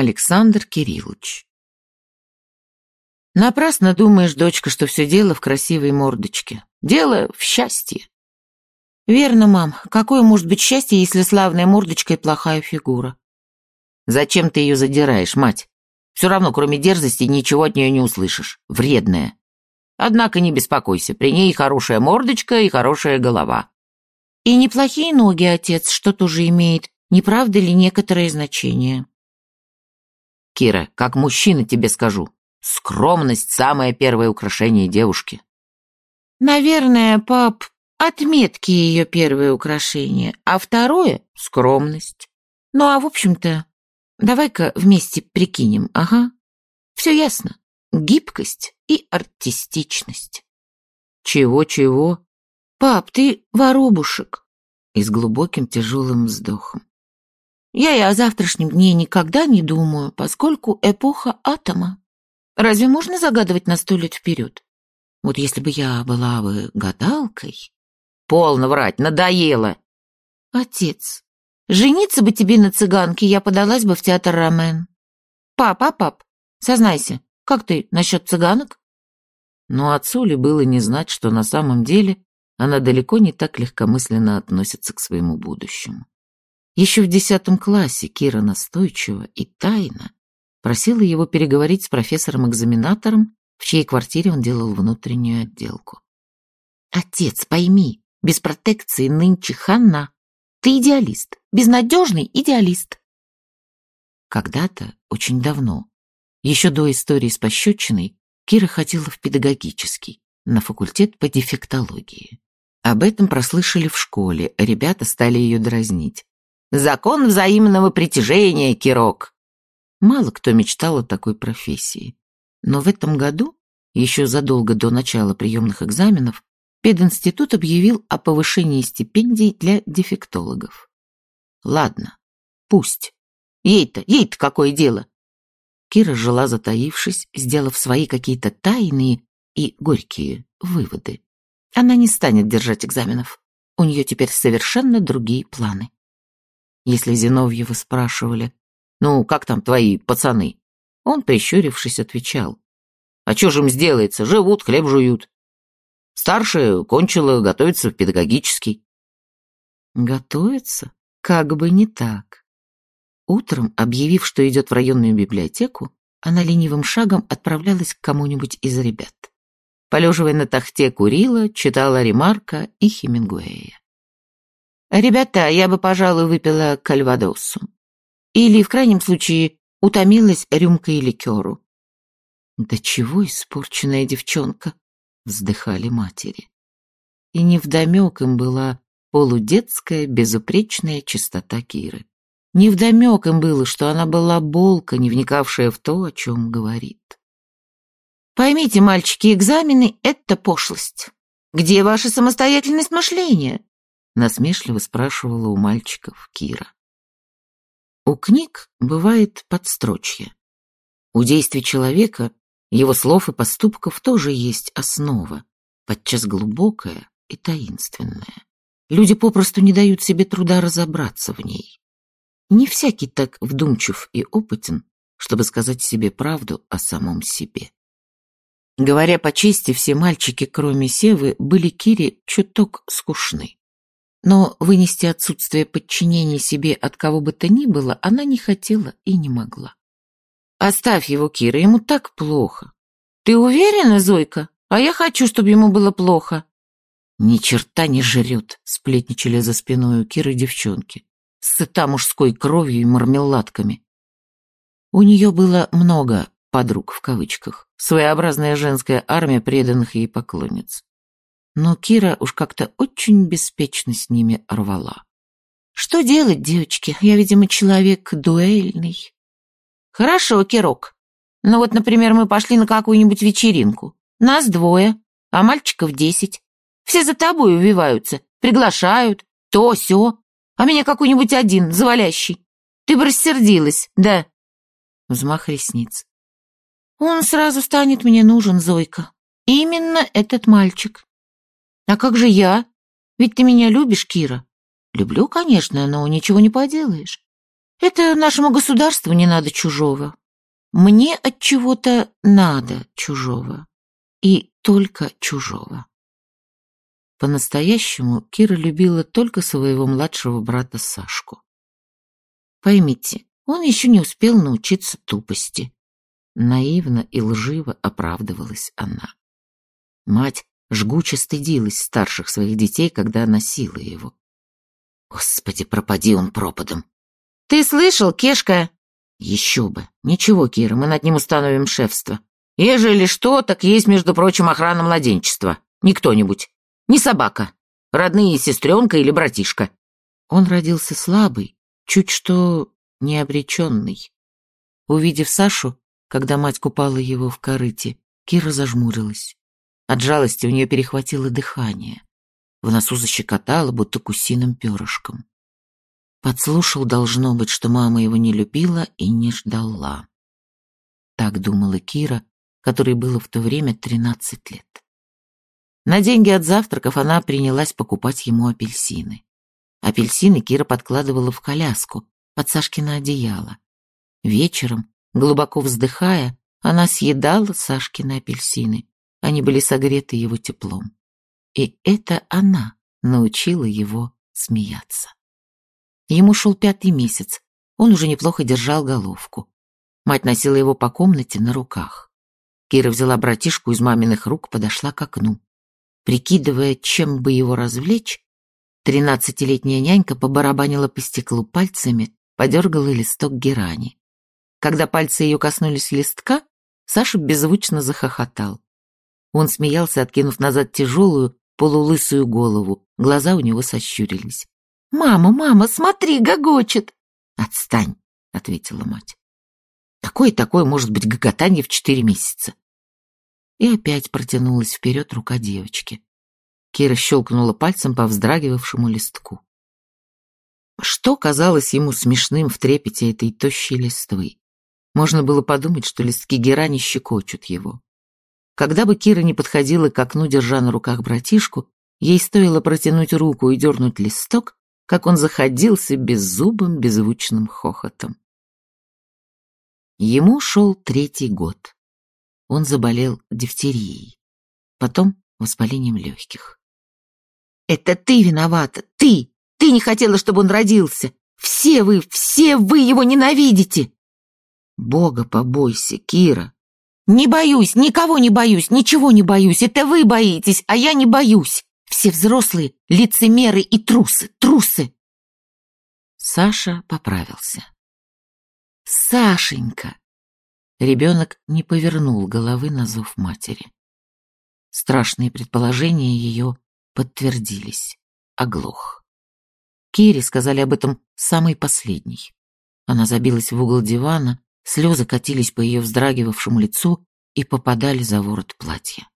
Александр Кириллович Напрасно думаешь, дочка, что все дело в красивой мордочке. Дело в счастье. Верно, мам. Какое может быть счастье, если славная мордочка и плохая фигура? Зачем ты ее задираешь, мать? Все равно, кроме дерзости, ничего от нее не услышишь. Вредная. Однако не беспокойся, при ней хорошая мордочка и хорошая голова. И неплохие ноги, отец, что тоже имеет, не правда ли, некоторое значение? Кира, как мужчина тебе скажу, скромность – самое первое украшение девушки. Наверное, пап, отметки ее первое украшение, а второе – скромность. Ну, а в общем-то, давай-ка вместе прикинем, ага. Все ясно. Гибкость и артистичность. Чего-чего? Пап, ты воробушек. И с глубоким тяжелым вздохом. Я и о завтрашнем дне никогда не думаю, поскольку эпоха атома. Разве можно загадывать на сто лет вперед? Вот если бы я была бы гадалкой... Полно врать, надоело. Отец, жениться бы тебе на цыганке, я подалась бы в театр Ромен. Папа, пап, сознайся, как ты насчет цыганок? Но отцу ли было не знать, что на самом деле она далеко не так легкомысленно относится к своему будущему. Еще в десятом классе Кира настойчиво и тайно просила его переговорить с профессором-экзаменатором, в чьей квартире он делал внутреннюю отделку. «Отец, пойми, без протекции нынче хана. Ты идеалист, безнадежный идеалист». Когда-то, очень давно, еще до истории с пощечиной, Кира ходила в педагогический, на факультет по дефектологии. Об этом прослышали в школе, ребята стали ее дразнить. «Закон взаимного притяжения, Кирок!» Мало кто мечтал о такой профессии. Но в этом году, еще задолго до начала приемных экзаменов, пединститут объявил о повышении стипендий для дефектологов. Ладно, пусть. Ей-то, ей-то какое дело? Кира жила затаившись, сделав свои какие-то тайные и горькие выводы. Она не станет держать экзаменов. У нее теперь совершенно другие планы. Если Зиновьева спрашивали, «Ну, как там твои пацаны?» Он, прищурившись, отвечал, «А что же им сделается? Живут, хлеб жуют. Старшая кончила, готовится в педагогический». Готовится? Как бы не так. Утром, объявив, что идет в районную библиотеку, она ленивым шагом отправлялась к кому-нибудь из ребят. Полеживая на тахте, курила, читала Ремарка и Хемингуэя. «Ребята, я бы, пожалуй, выпила кальвадосу. Или, в крайнем случае, утомилась рюмкой ликеру». «Да чего испорченная девчонка!» — вздыхали матери. И невдомек им была полудетская безупречная чистота Киры. Невдомек им было, что она была болка, не вникавшая в то, о чем говорит. Поймите, мальчики, экзамены — это пошлость. Где ваша самостоятельность мышления? Насмешливо спрашивала у мальчиков Кира. У книг бывает подстрочье. У действий человека, его слов и поступков тоже есть основа, подчас глубокая и таинственная. Люди попросту не дают себе труда разобраться в ней. Не всякий так вдумчив и опытен, чтобы сказать себе правду о самом себе. Говоря по чести, все мальчики, кроме Севы, были Кире чуток скучны. Но вынести отсутствие подчинения себе от кого бы то ни было она не хотела и не могла. «Оставь его, Кира, ему так плохо». «Ты уверена, Зойка? А я хочу, чтобы ему было плохо». «Ни черта не жрет», — сплетничали за спиной у Киры девчонки сыта мужской кровью и мармеладками. У нее было много «подруг» в кавычках, своеобразная женская армия преданных ей поклонниц. Но Кира уж как-то очень беспечно с ними рвала. «Что делать, девочки? Я, видимо, человек дуэльный». «Хорошо, Кирок. Ну вот, например, мы пошли на какую-нибудь вечеринку. Нас двое, а мальчиков десять. Все за тобой увиваются, приглашают, то все а меня какой-нибудь один, завалящий. Ты бы рассердилась, да?» Взмах ресниц. «Он сразу станет мне нужен, Зойка. Именно этот мальчик. А как же я? Ведь ты меня любишь, Кира?» «Люблю, конечно, но ничего не поделаешь. Это нашему государству не надо чужого. Мне от чего-то надо чужого. И только чужого. По-настоящему Кира любила только своего младшего брата Сашку. Поймите, он еще не успел научиться тупости. Наивно и лживо оправдывалась она. Мать жгуче стыдилась старших своих детей, когда носила его. Господи, пропади он пропадом. Ты слышал, Кешка? Еще бы. Ничего, Кира, мы над ним установим шефство. Ежели что, так есть, между прочим, охрана младенчества. Не кто-нибудь. Не собака. Родные сестренка или братишка. Он родился слабый, чуть что необреченный. Увидев Сашу, когда мать купала его в корыте, Кира зажмурилась. От жалости у нее перехватило дыхание. В носу защекотало, будто кусиным перышком. Подслушал, должно быть, что мама его не любила и не ждала. Так думала Кира, которой было в то время тринадцать лет. На деньги от завтраков она принялась покупать ему апельсины. Апельсины Кира подкладывала в коляску, под Сашкино одеяло. Вечером, глубоко вздыхая, она съедала Сашкины апельсины, они были согреты его теплом. И это она научила его смеяться. Ему шел пятый месяц, он уже неплохо держал головку. Мать носила его по комнате на руках. Кира взяла братишку из маминых рук, подошла к окну. Прикидывая, чем бы его развлечь, тринадцатилетняя нянька побарабанила по стеклу пальцами, подергала листок герани. Когда пальцы ее коснулись листка, Саша беззвучно захохотал. Он смеялся, откинув назад тяжелую, полулысую голову. Глаза у него сощурились. «Мама, мама, смотри, гогочет!» «Отстань!» — ответила мать. «Какое такое может быть гоготанье в четыре месяца?» И опять протянулась вперед рука девочки. Кира щелкнула пальцем по вздрагивавшему листку. Что казалось ему смешным в трепете этой тощей листвы? Можно было подумать, что листки герани щекочут его. Когда бы Кира не подходила к окну, держа на руках братишку, ей стоило протянуть руку и дернуть листок, как он заходился беззубым, беззвучным хохотом. Ему шел третий год. Он заболел дифтерией, потом воспалением легких. «Это ты виновата! Ты! Ты не хотела, чтобы он родился! Все вы, все вы его ненавидите!» «Бога побойся, Кира!» «Не боюсь, никого не боюсь, ничего не боюсь. Это вы боитесь, а я не боюсь. Все взрослые — лицемеры и трусы, трусы!» Саша поправился. «Сашенька!» Ребенок не повернул головы на зов матери. Страшные предположения ее подтвердились. Оглох. Кире сказали об этом самый последний. Она забилась в угол дивана, Слезы катились по ее вздрагивавшему лицу и попадали за ворот платья.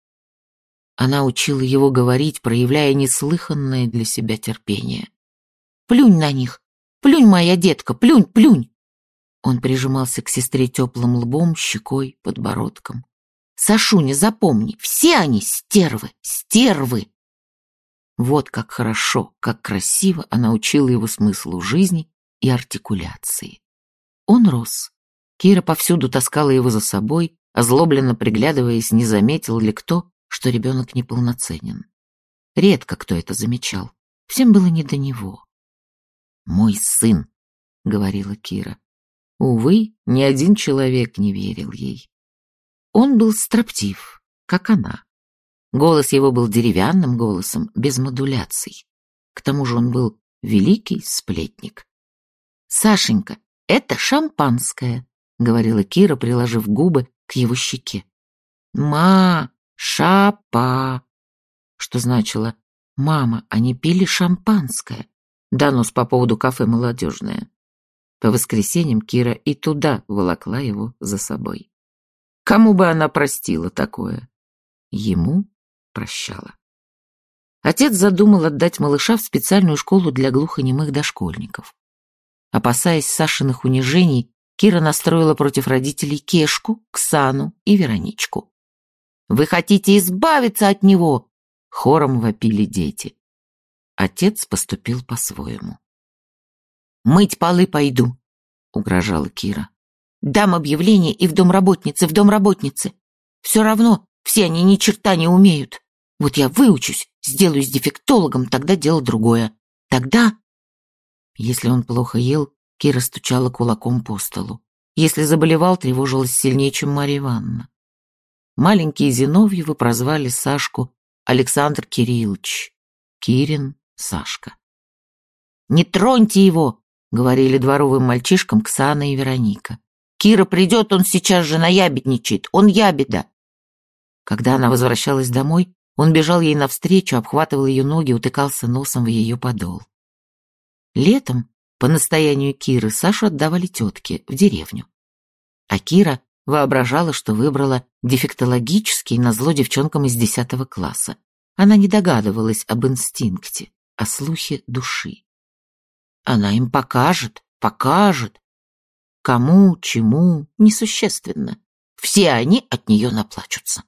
Она учила его говорить, проявляя неслыханное для себя терпение. «Плюнь на них! Плюнь, моя детка, плюнь, плюнь!» Он прижимался к сестре теплым лбом, щекой, подбородком. «Сашуня, запомни, все они стервы, стервы!» Вот как хорошо, как красиво она учила его смыслу жизни и артикуляции. Он рос, Кира повсюду таскала его за собой, озлобленно приглядываясь, не заметил ли кто, что ребенок неполноценен. Редко кто это замечал. Всем было не до него. «Мой сын», — говорила Кира. Увы, ни один человек не верил ей. Он был строптив, как она. Голос его был деревянным голосом, без модуляций. К тому же он был великий сплетник. «Сашенька, это шампанское», — говорила Кира, приложив губы к его щеке. «Ма! Шапа!» Что значило «Мама, они пили шампанское». Донос по поводу кафе «Молодежное». По воскресеньям Кира и туда волокла его за собой. Кому бы она простила такое? Ему прощала. Отец задумал отдать малыша в специальную школу для глухонемых дошкольников. Опасаясь Сашиных унижений, Кира настроила против родителей Кешку, Ксану и Вероничку. «Вы хотите избавиться от него!» — хором вопили дети. Отец поступил по-своему. «Мыть полы пойду. угрожала Кира. «Дам объявление и в дом работницы, в дом работницы. Все равно все они ни черта не умеют. Вот я выучусь, сделаюсь дефектологом, тогда дело другое. Тогда...» Если он плохо ел, Кира стучала кулаком по столу. Если заболевал, тревожилась сильнее, чем Марья Ивановна. Маленькие Зиновьевы прозвали Сашку Александр Кириллович. Кирин Сашка. «Не троньте его!» — говорили дворовым мальчишкам Ксана и Вероника. «Кира придет, он сейчас же наябедничает, он ябеда!» Когда она возвращалась домой, он бежал ей навстречу, обхватывал ее ноги, утыкался носом в ее подол. Летом, по настоянию Киры, Сашу отдавали тетке в деревню. А Кира воображала, что выбрала дефектологический на зло девчонкам из десятого класса. Она не догадывалась об инстинкте, о слухе души. Она им покажет, покажет. Кому, чему, несущественно. Все они от нее наплачутся.